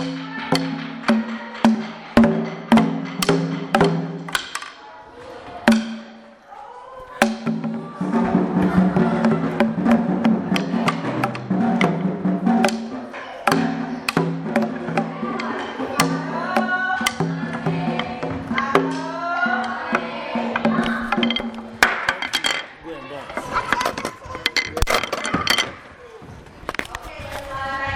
Good boy.